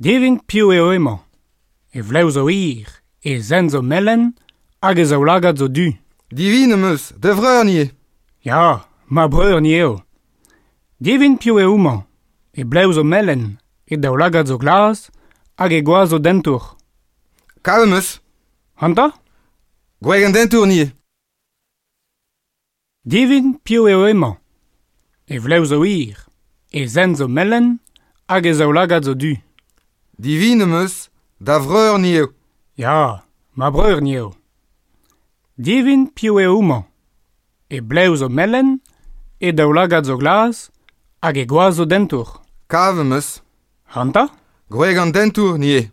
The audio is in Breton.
Devin piv eo emañ, e vlev zo ir, e zen zo melen, hag ez aoulagad zo du. Divin emeus, da vreur nie. Ja, ma breur nie eo. Devin piv eo emañ, e blev zo melen, e daoulagad zo glas, hag e gwaz zo dentour. Ka emeus. Hanta? Gweg an dentour nie. Divin piv eo emañ, e vlev zo ir, e zen zo melen, hag ez aoulagad zo du. Divin eus da vreur nieo. Ya, ma breur nieo. Divin piou e ouman. E bleu zo melen, e daoulagad zo glas, hag e gwaaz zo dentour. Kav eus. Hanta? Gweg an dentour nie.